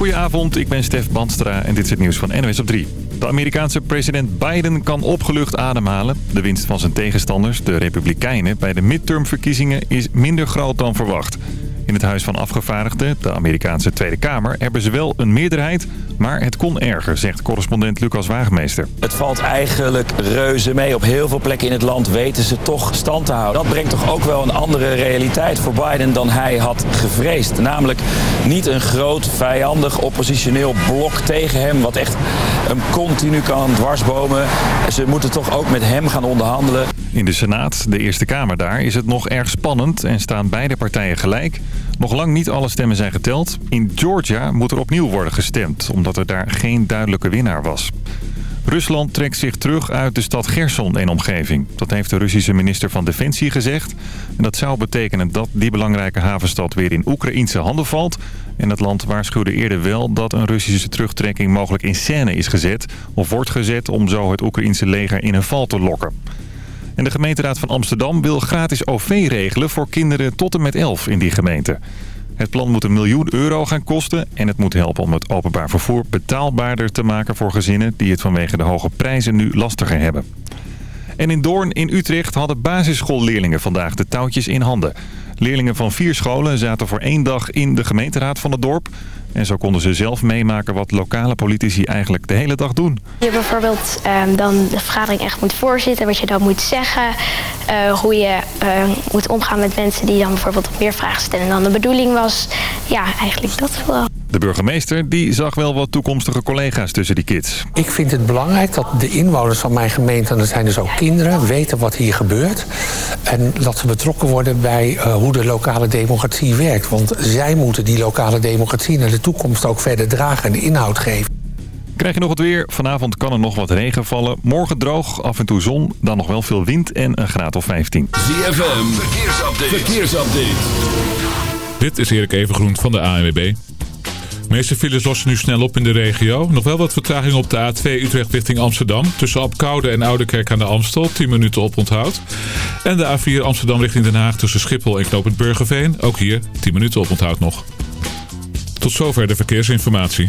Goedenavond, ik ben Stef Bandstra en dit is het nieuws van NWS op 3. De Amerikaanse president Biden kan opgelucht ademhalen. De winst van zijn tegenstanders, de Republikeinen, bij de midtermverkiezingen is minder groot dan verwacht. In het Huis van Afgevaardigden, de Amerikaanse Tweede Kamer, hebben ze wel een meerderheid. Maar het kon erger, zegt correspondent Lucas Waagmeester. Het valt eigenlijk reuze mee. Op heel veel plekken in het land weten ze toch stand te houden. Dat brengt toch ook wel een andere realiteit voor Biden dan hij had gevreesd. Namelijk niet een groot, vijandig, oppositioneel blok tegen hem... wat echt hem continu kan dwarsbomen. Ze moeten toch ook met hem gaan onderhandelen. In de Senaat, de Eerste Kamer daar, is het nog erg spannend en staan beide partijen gelijk. Nog lang niet alle stemmen zijn geteld. In Georgia moet er opnieuw worden gestemd, omdat er daar geen duidelijke winnaar was. Rusland trekt zich terug uit de stad Gerson en omgeving. Dat heeft de Russische minister van Defensie gezegd. En dat zou betekenen dat die belangrijke havenstad weer in Oekraïnse handen valt. En het land waarschuwde eerder wel dat een Russische terugtrekking mogelijk in scène is gezet... of wordt gezet om zo het Oekraïense leger in een val te lokken. En de gemeenteraad van Amsterdam wil gratis OV regelen voor kinderen tot en met 11 in die gemeente. Het plan moet een miljoen euro gaan kosten en het moet helpen om het openbaar vervoer betaalbaarder te maken voor gezinnen die het vanwege de hoge prijzen nu lastiger hebben. En in Doorn in Utrecht hadden basisschoolleerlingen vandaag de touwtjes in handen. Leerlingen van vier scholen zaten voor één dag in de gemeenteraad van het dorp. En zo konden ze zelf meemaken wat lokale politici eigenlijk de hele dag doen. Je bijvoorbeeld um, dan de vergadering echt moet voorzitten, wat je dan moet zeggen. Uh, hoe je uh, moet omgaan met mensen die dan bijvoorbeeld meer vragen stellen dan de bedoeling was. Ja, eigenlijk dat wel. De burgemeester die zag wel wat toekomstige collega's tussen die kids. Ik vind het belangrijk dat de inwoners van mijn gemeente, en dat zijn dus ook kinderen, weten wat hier gebeurt. En dat ze betrokken worden bij uh, hoe de lokale democratie werkt. Want zij moeten die lokale democratie naar de toekomst ook verder dragen en de inhoud geven. Krijg je nog het weer? Vanavond kan er nog wat regen vallen. Morgen droog, af en toe zon, dan nog wel veel wind en een graad of 15. ZFM, verkeersupdate. verkeersupdate. Dit is Erik Evengroen van de ANWB. De meeste files lossen nu snel op in de regio. Nog wel wat vertraging op de A2 Utrecht richting Amsterdam. Tussen Apkoude en Oudekerk aan de Amstel. 10 minuten op onthoud. En de A4 Amsterdam richting Den Haag tussen Schiphol en Knoop het Burgerveen. Ook hier 10 minuten op onthoud nog. Tot zover de verkeersinformatie.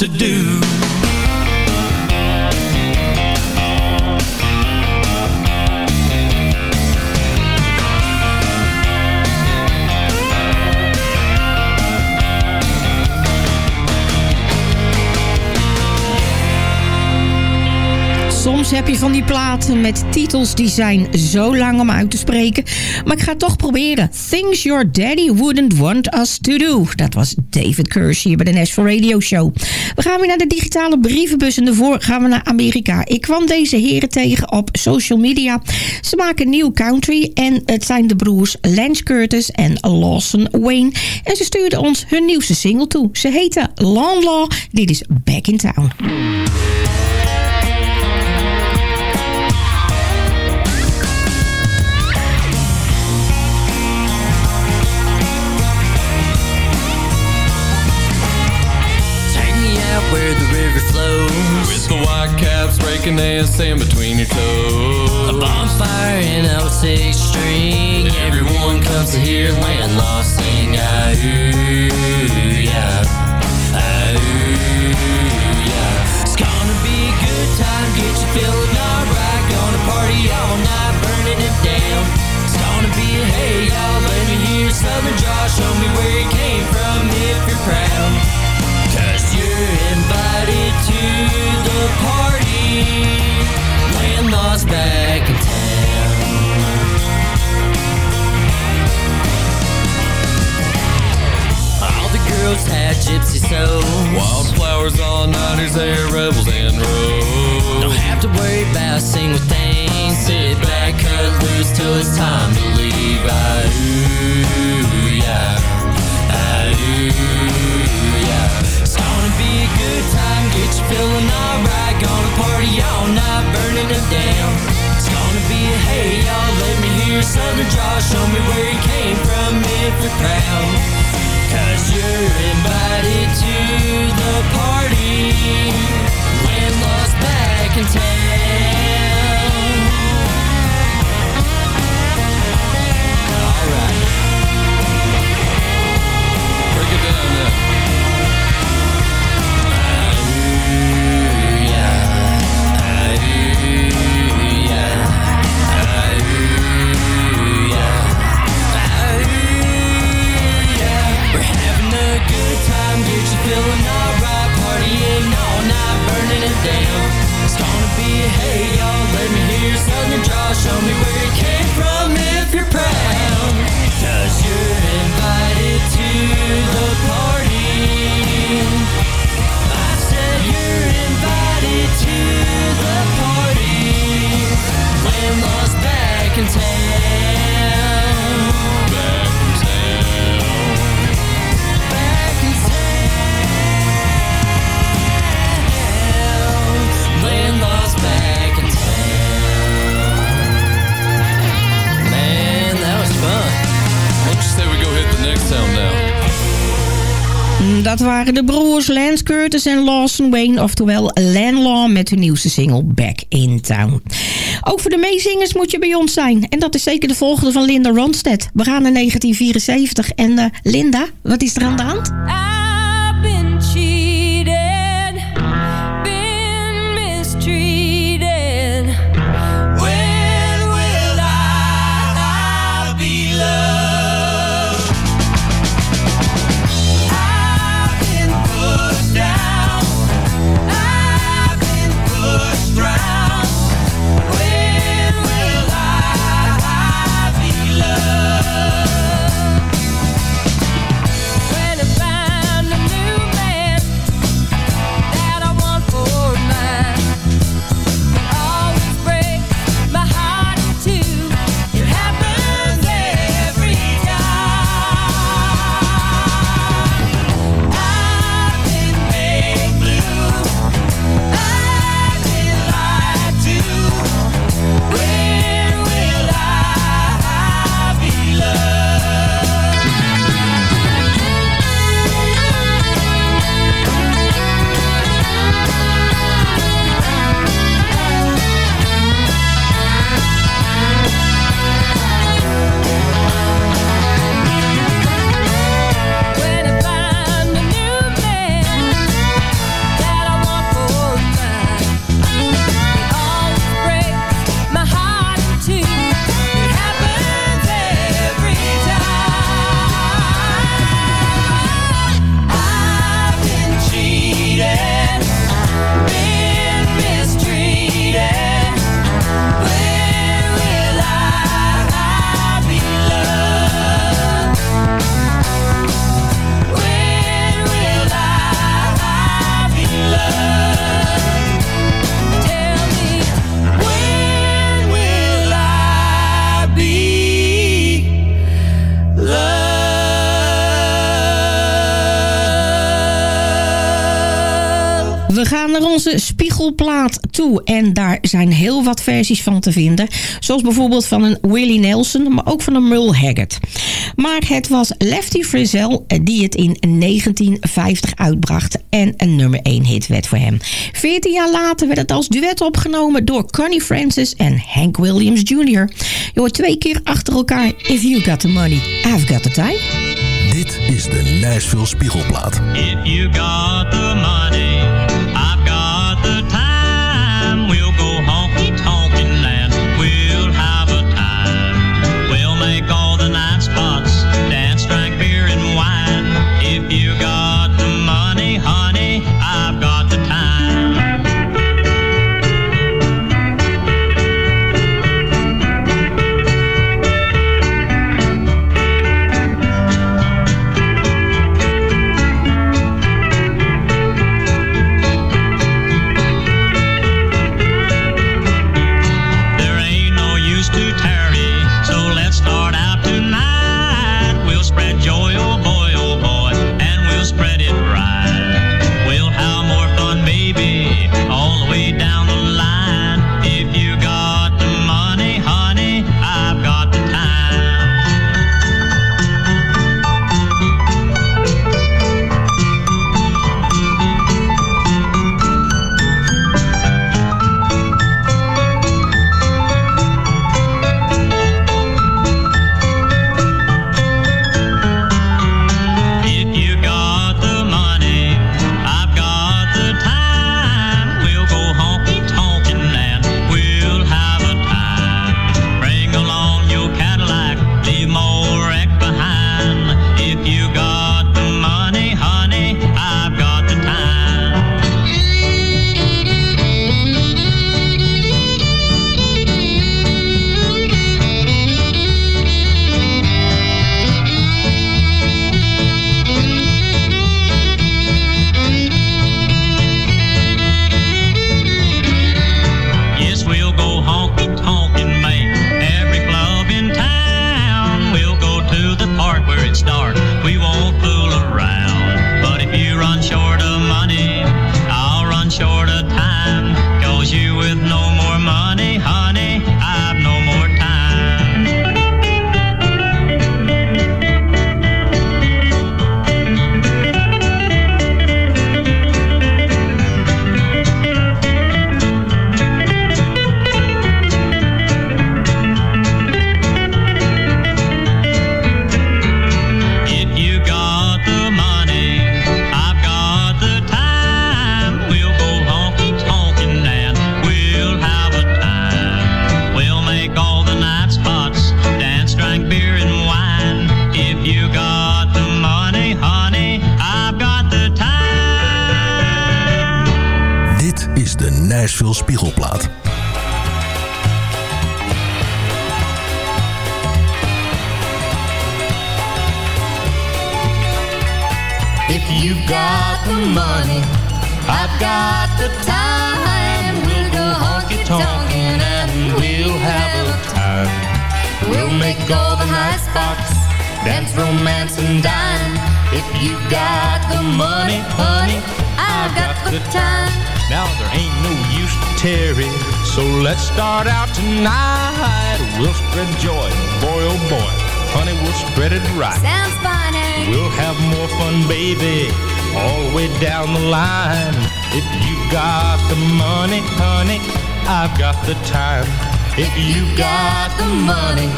To do. Heb je van die platen met titels die zijn zo lang om uit te spreken. Maar ik ga toch proberen. Things Your Daddy Wouldn't Want Us To Do. Dat was David Kirsch hier bij de Nashville Radio Show. We gaan weer naar de digitale brievenbus en daarvoor gaan we naar Amerika. Ik kwam deze heren tegen op social media. Ze maken nieuw country en het zijn de broers Lance Curtis en Lawson Wayne. En ze stuurden ons hun nieuwste single toe. Ze heten Law Law. Dit is Back in Town. Breaking and sand between your toes. A bonfire in Old Six String Everyone comes to hear Landlaw sing yeah Ah-ooh, yeah It's gonna be a good time, get you feeling alright. Gonna party all night, burning it down. It's gonna be a hey y'all, let me hear Southern Josh the had gypsy souls. Wildflowers all night nighters, hair rebels and rose. Don't have to worry about single things. Sit back, cut loose till it's time to leave. Ah-ooh, yeah It's gonna be a good time, get you feeling alright. Gonna party all night, burning it down. It's gonna be a hey y'all, let me hear your Southern Josh Show me where you came from if you're proud and take all night, burning it down. It's gonna be hey y'all, let me hear Southern Josh. Show me where you came from if you're you're invited to the party. I said you're invited to waren de broers Lance Curtis en Lawson Wayne, oftewel Landlaw met hun nieuwste single Back in Town. Ook voor de meezingers moet je bij ons zijn. En dat is zeker de volgende van Linda Ronstadt. We gaan naar 1974. En uh, Linda, wat is er aan de hand? I've onze spiegelplaat toe. En daar zijn heel wat versies van te vinden. Zoals bijvoorbeeld van een Willie Nelson, maar ook van een Merle Haggard. Maar het was Lefty Frizzell die het in 1950 uitbracht. En een nummer 1 hit werd voor hem. 14 jaar later werd het als duet opgenomen door Connie Francis en Hank Williams Jr. Je hoort twee keer achter elkaar If You Got The Money, I've Got The Time. Dit is de Nashville Spiegelplaat. If you got the money, Spiegelplaat. If you got the money, I've got the time. We'll go honky tonkin' and we'll have a time. We'll make all the high spots, dance, romance, and dine. If you got the money, honey, I've got the time. Now there ain't no use to tarry, so let's start out tonight. We'll spread joy, boy oh boy, honey, we'll spread it right. Sounds Hank. We'll have more fun, baby, all the way down the line. If you got the money, honey, I've got the time. If you got the money,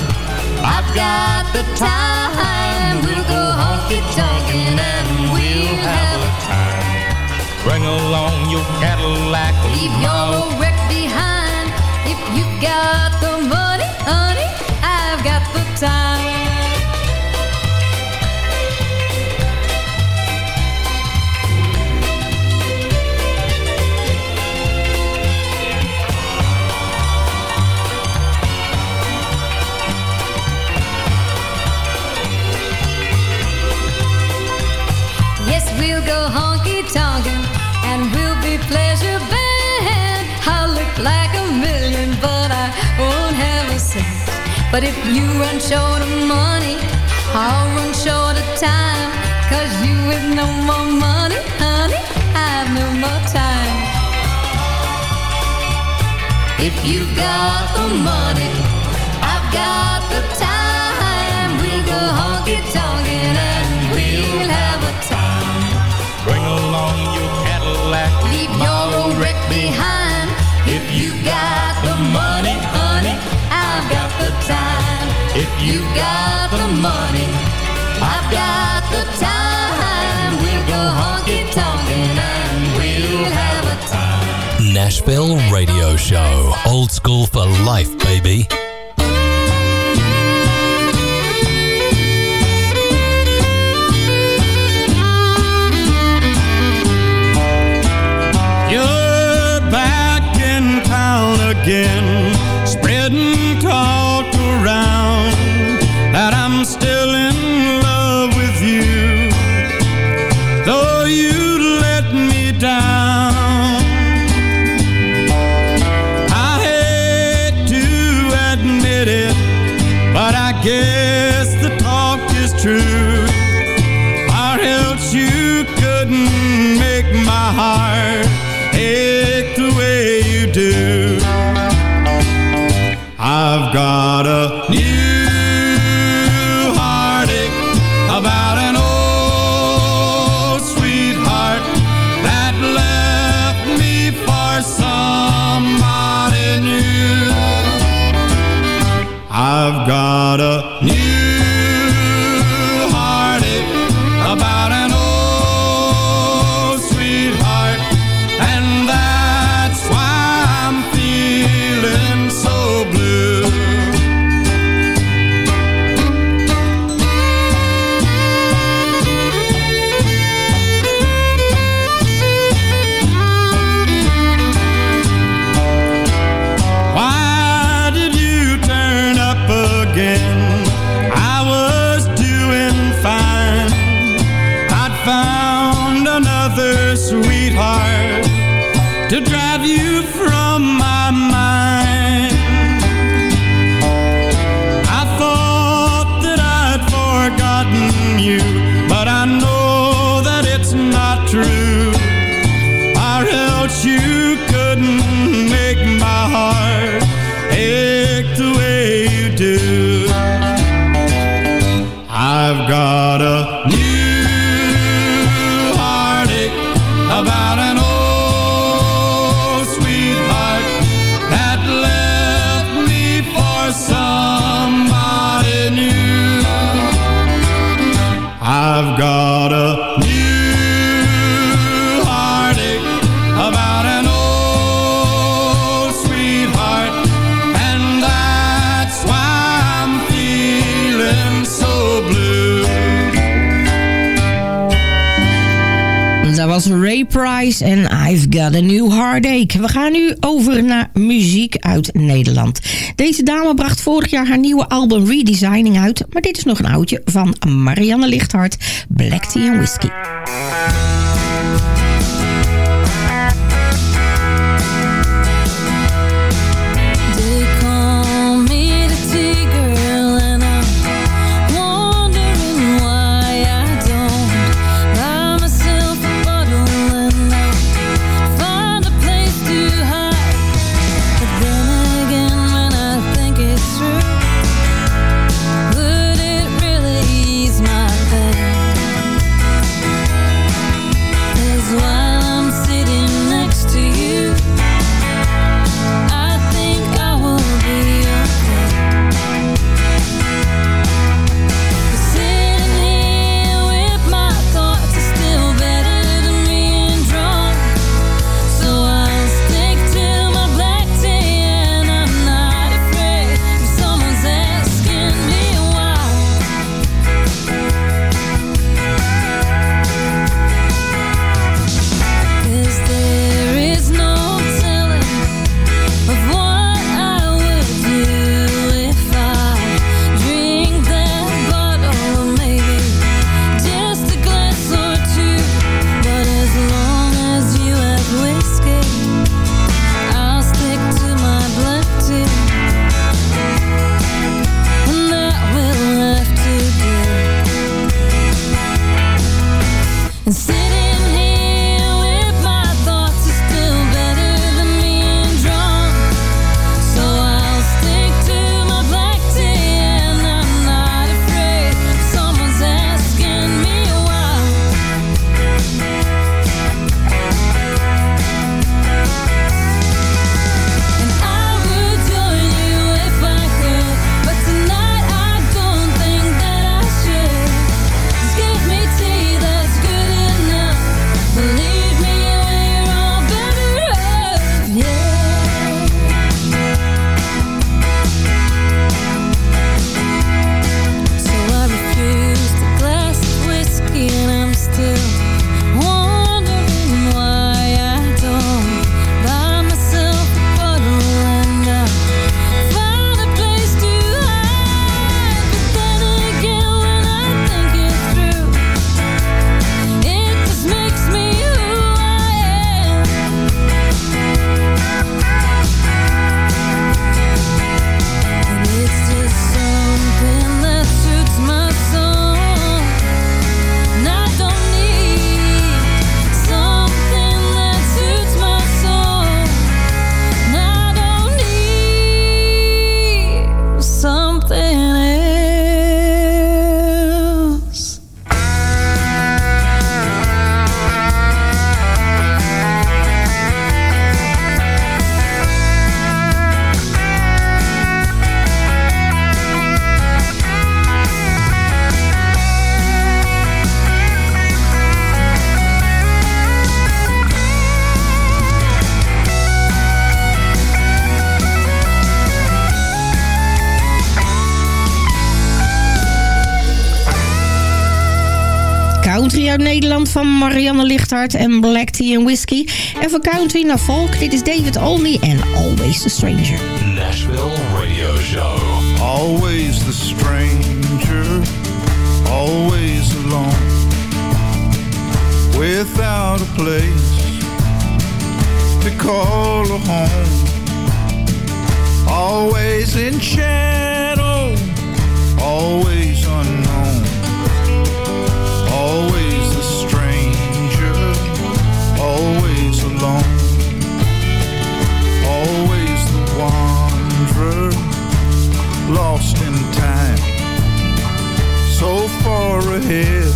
I've got the time. We'll go honky tonkin' and Bring along your Cadillac. Leave your wreck behind. If you got the money, honey, I've got the time. go honky tonkin', and we'll be pleasure band. I'll look like a million, but I won't have a cent. But if you run short of money, I'll run short of time. Cause you with no more money, honey, I've no more time. If you got the money, I've got the time. We go honky tonkin'. You've got the money, I've got the time. We'll go honky tonkin' and we'll have a time. Nashville Radio Show, old school for life, baby. again album Redesigning uit. Maar dit is nog een oudje van Marianne Lichthart, Black Tea and Whiskey. van Marianne Lichthart en Black Tea and Whiskey. En van country naar folk, dit is David Olney en Always the Stranger. Nashville Radio Show. Always the stranger, always alone. Without a place to call a home. Always in chains. ahead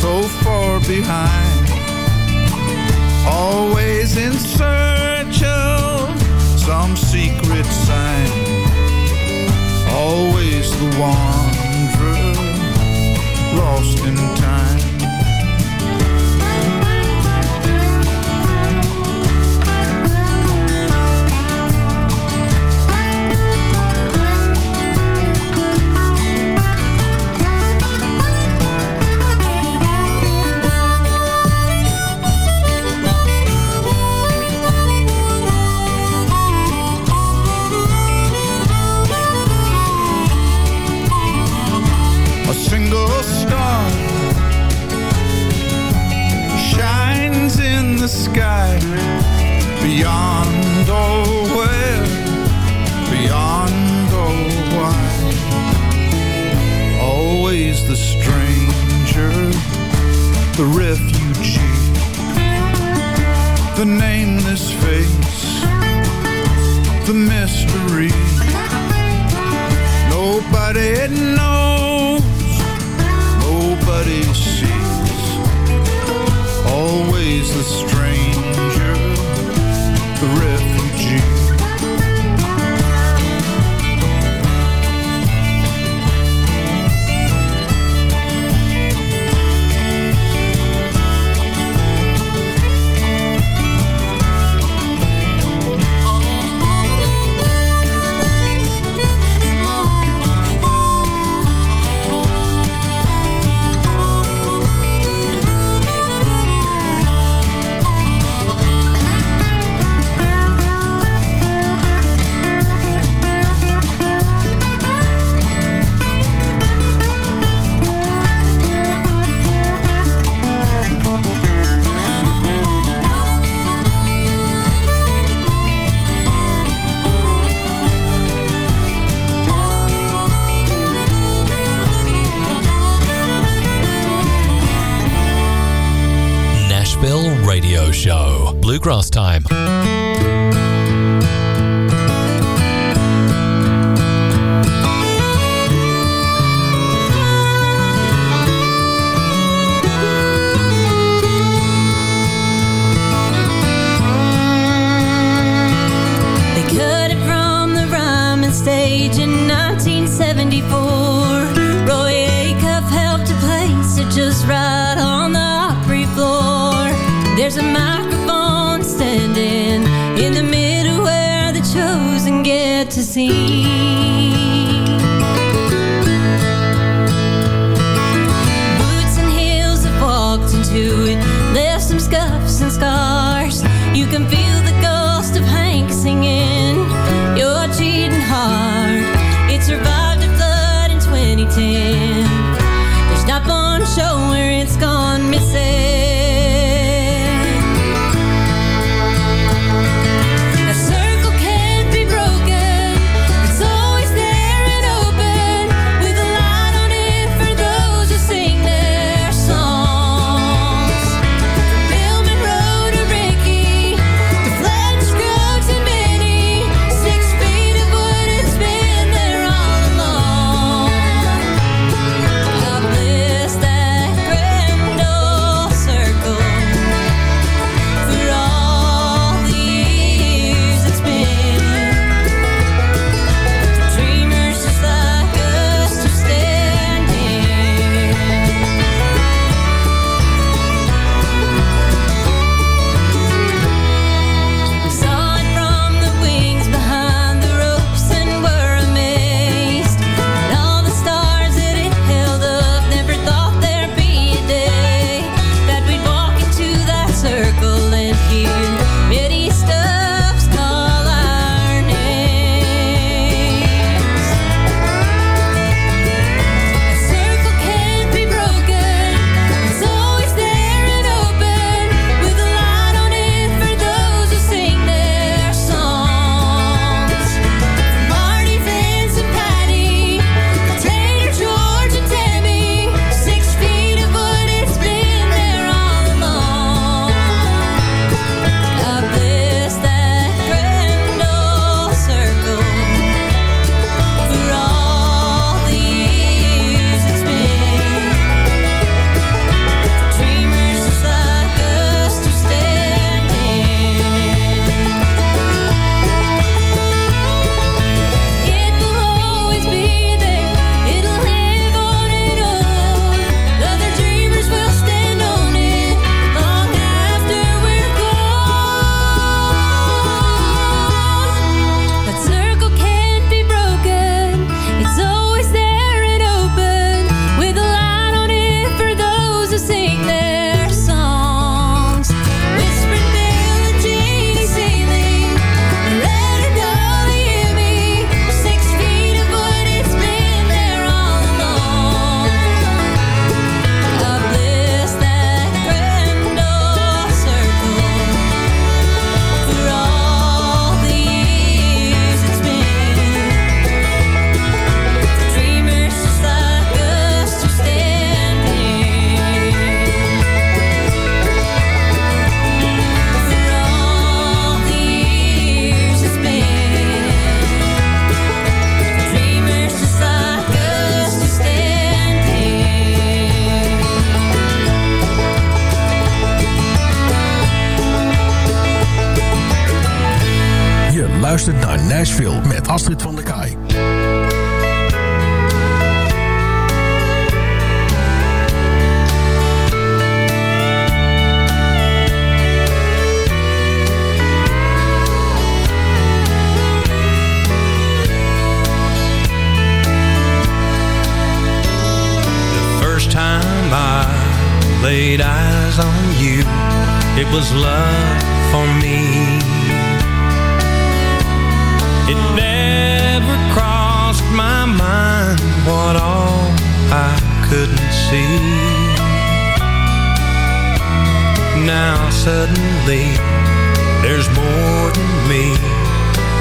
So far behind. Always in search of Some secret sign. Always the wanderer Lost in time. the refugee. The nameless face. The mystery. Nobody knows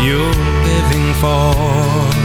you're living for.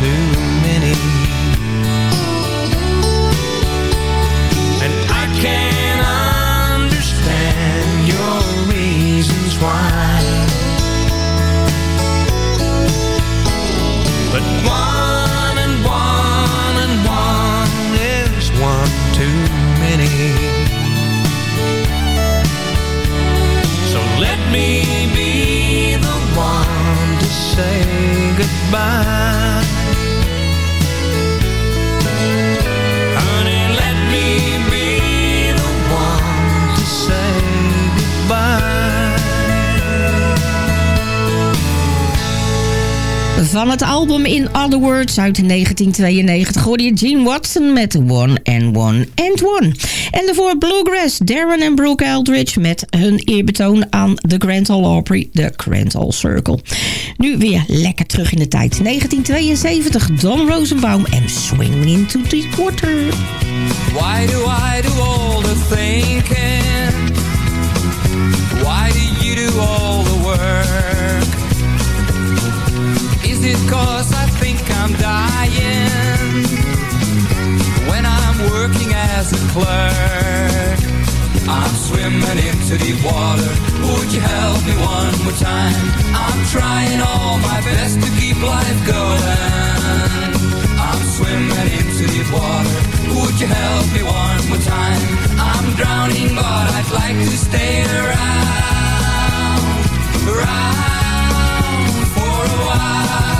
Too Other Words uit 1992 hoorde je Gene Watson met One and One and One. En daarvoor Bluegrass, Darren en Brooke Eldridge met hun eerbetoon aan de Grand Ole Opry, de Grand Ole Circle. Nu weer lekker terug in de tijd. 1972, Don Rosenbaum en Swing Into the Water. Why do I do all the thinking? Why do you do all the work? Is it cause I I'm dying? When I'm working as a clerk I'm swimming into deep water Would you help me one more time? I'm trying all my best to keep life going I'm swimming into deep water Would you help me one more time? I'm drowning but I'd like to stay around Around for a while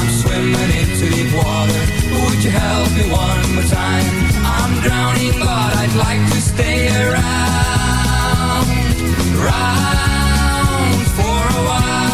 I'm swimming into deep water. Would you help me one more time? I'm drowning, but I'd like to stay around, around for a while.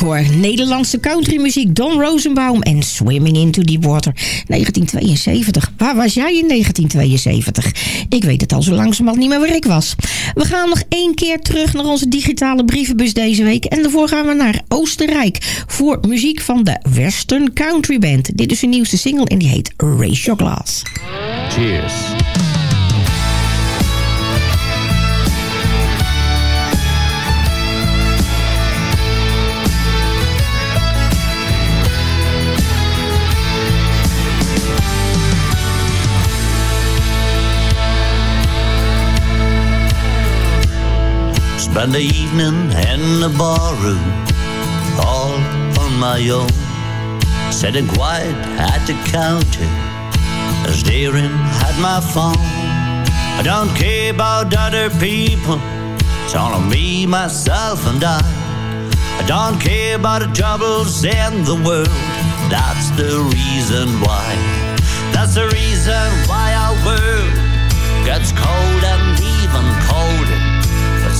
Leuk hoor. Nederlandse countrymuziek Don Rosenbaum en Swimming into Deep Water 1972. Waar was jij in 1972? Ik weet het al zo langzamerhand niet meer waar ik was. We gaan nog één keer terug naar onze digitale brievenbus deze week. En daarvoor gaan we naar Oostenrijk voor muziek van de Western Country Band. Dit is hun nieuwste single en die heet Your Glass. Cheers. Spend the evening in the barroom, all on my own. Sitting quiet at the counter, As staring at my phone. I don't care about other people, it's all me, myself, and I. I don't care about the troubles in the world, that's the reason why. That's the reason why our world gets cold and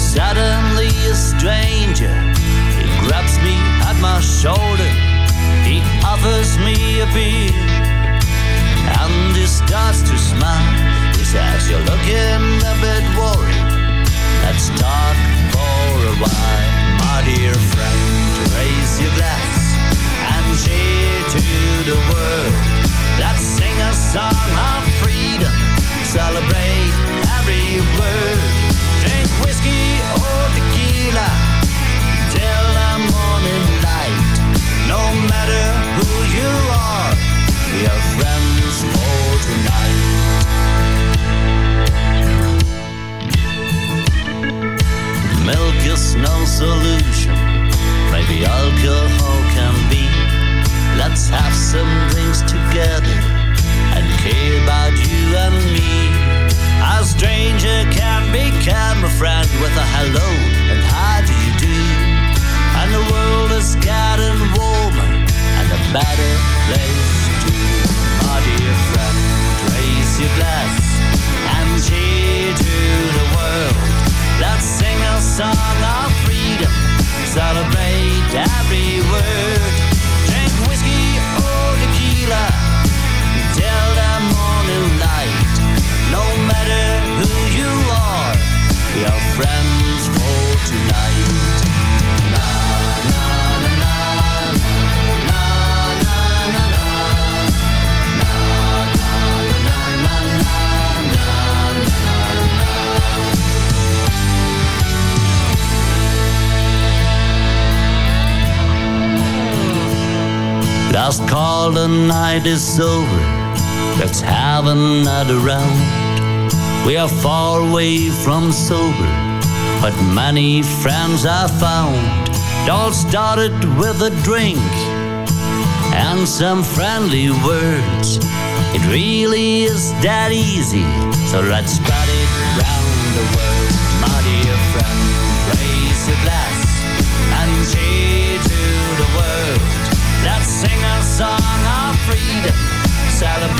sudden Let's have another round. We are far away from sober, but many friends I found. It all started with a drink and some friendly words. It really is that easy, so let's spread it round the world. My dear friend, raise your glass and cheer to the world. Let's sing a song of freedom, celebrate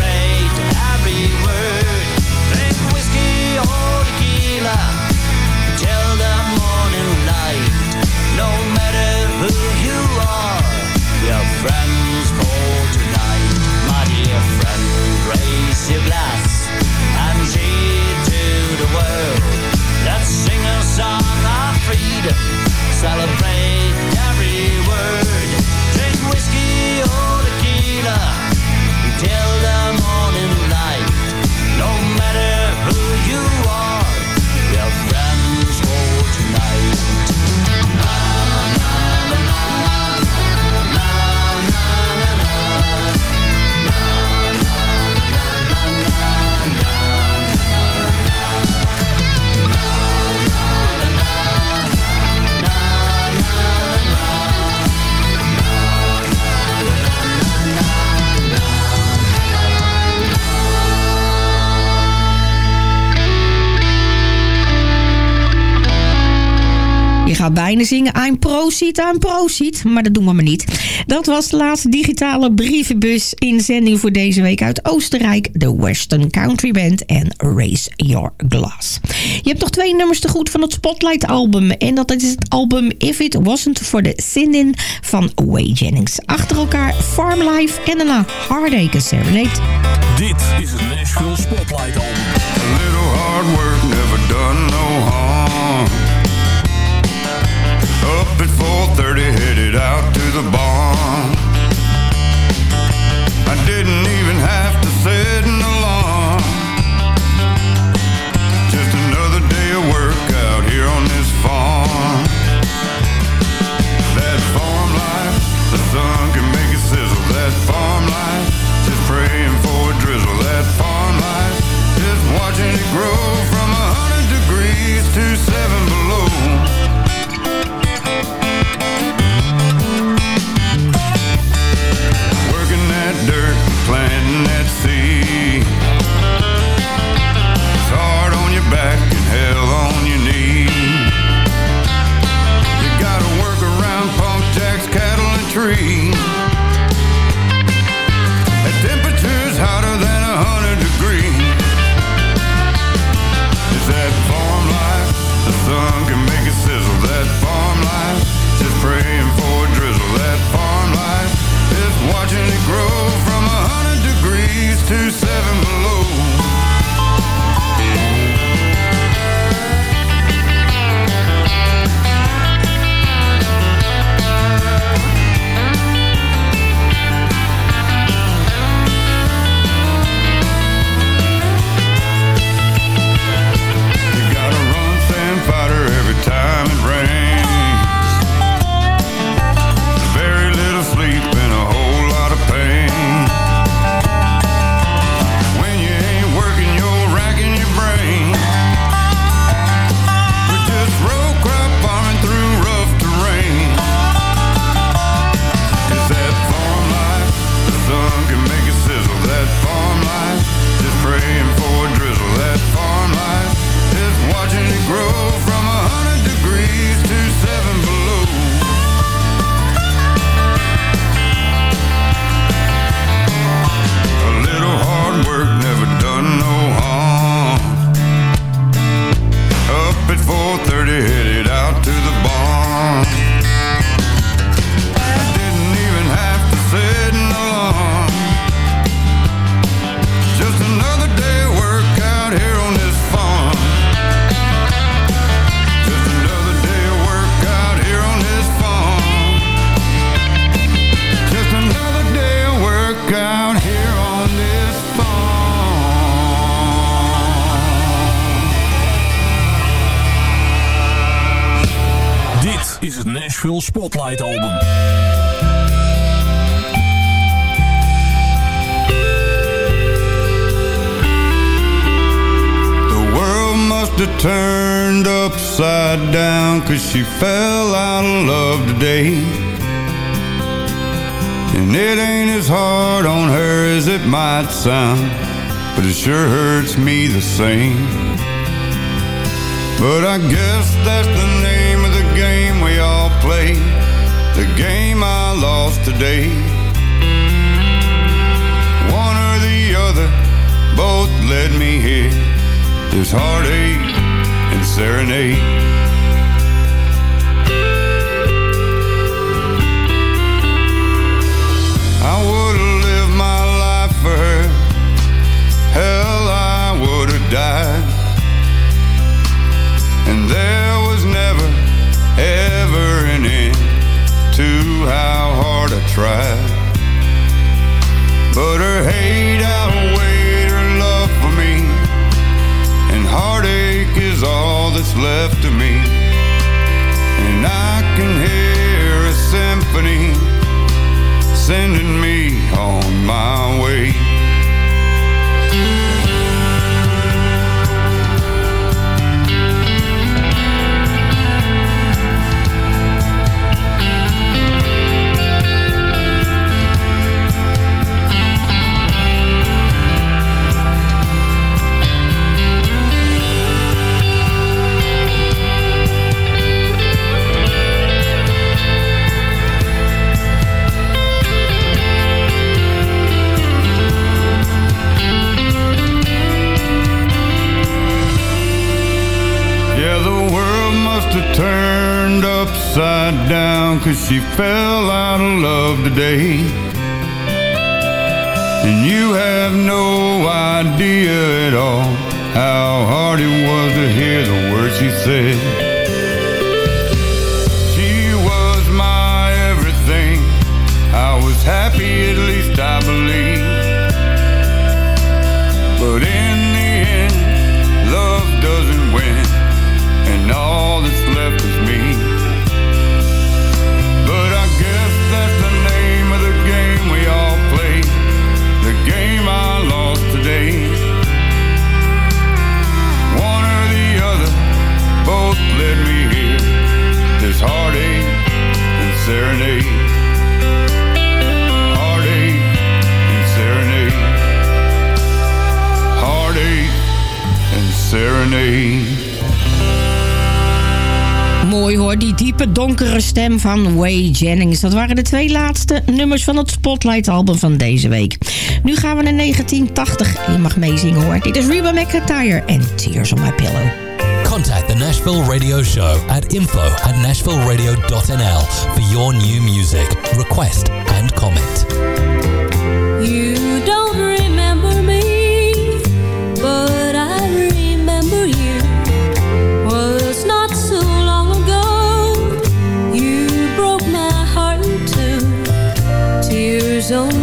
bijna zingen. I'm Proceed, I'm Proceed. Maar dat doen we maar niet. Dat was de laatste digitale brievenbus inzending voor deze week uit Oostenrijk. De Western Country Band en Raise Your Glass. Je hebt nog twee nummers te goed van het Spotlight album. En dat is het album If It Wasn't For The Sin-In van Way Jennings. Achter elkaar Farm Life en daarna Heartache Serenade. Dit is het Nashville Spotlight album. Little hard. the bar. stem van Way Jennings. Dat waren de twee laatste nummers van het Spotlight-album van deze week. Nu gaan we naar 1980. Je mag meezingen hoor. Dit is Reba McIntyre en Tears on My Pillow. Contact the Nashville Radio Show at info at nashvilleradio.nl for your new music, request and comment. zone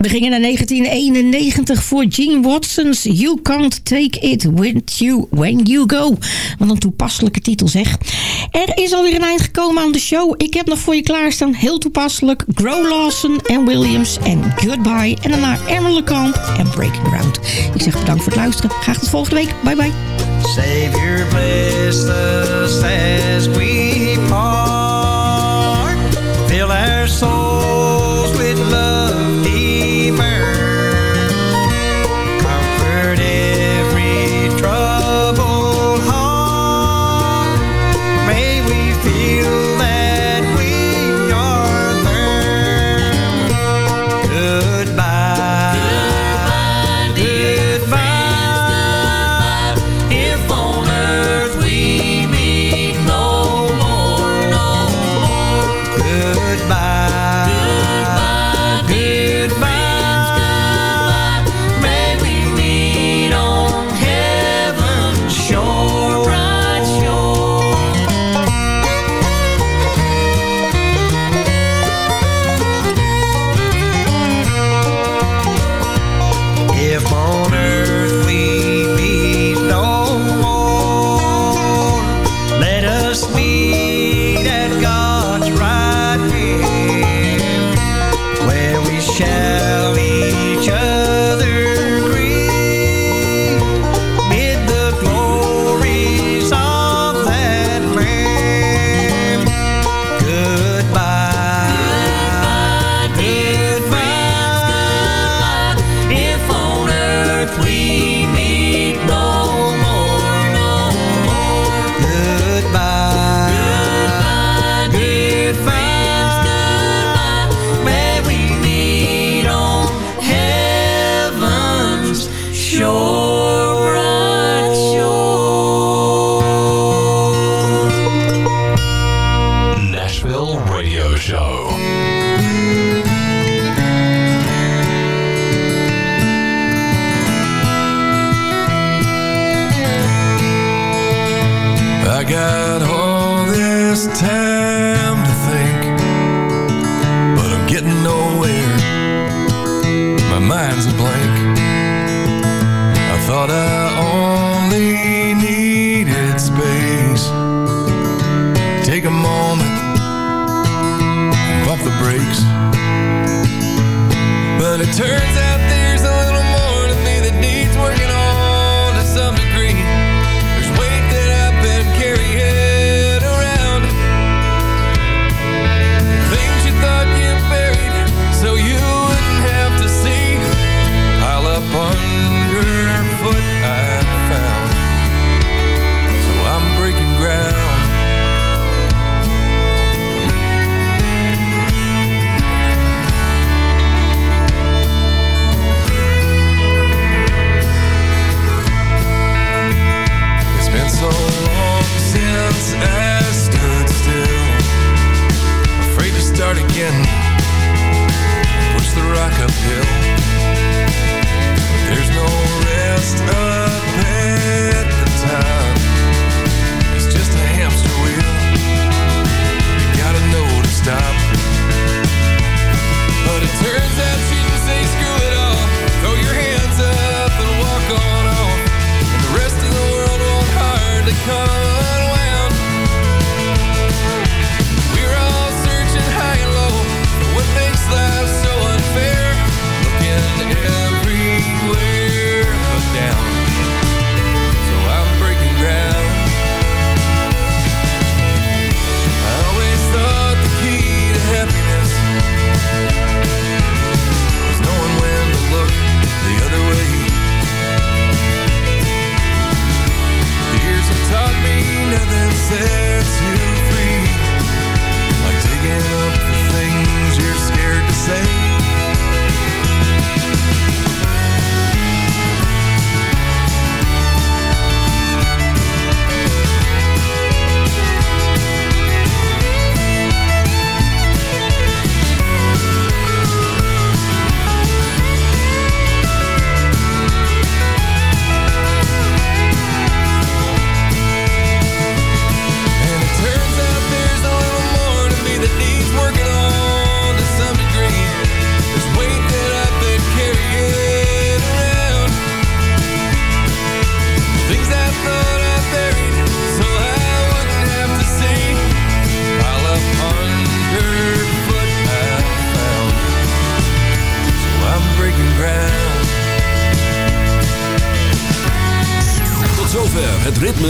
We gingen naar 1991 voor Gene Watson's You Can't Take It With You When You Go. Wat een toepasselijke titel zeg. Er is alweer een eind gekomen aan de show. Ik heb nog voor je klaarstaan, heel toepasselijk, Grow Lawson en Williams en Goodbye. En daarna Emily Kamp en Breaking Ground. Ik zeg bedankt voor het luisteren. Graag tot volgende week. Bye bye. Save your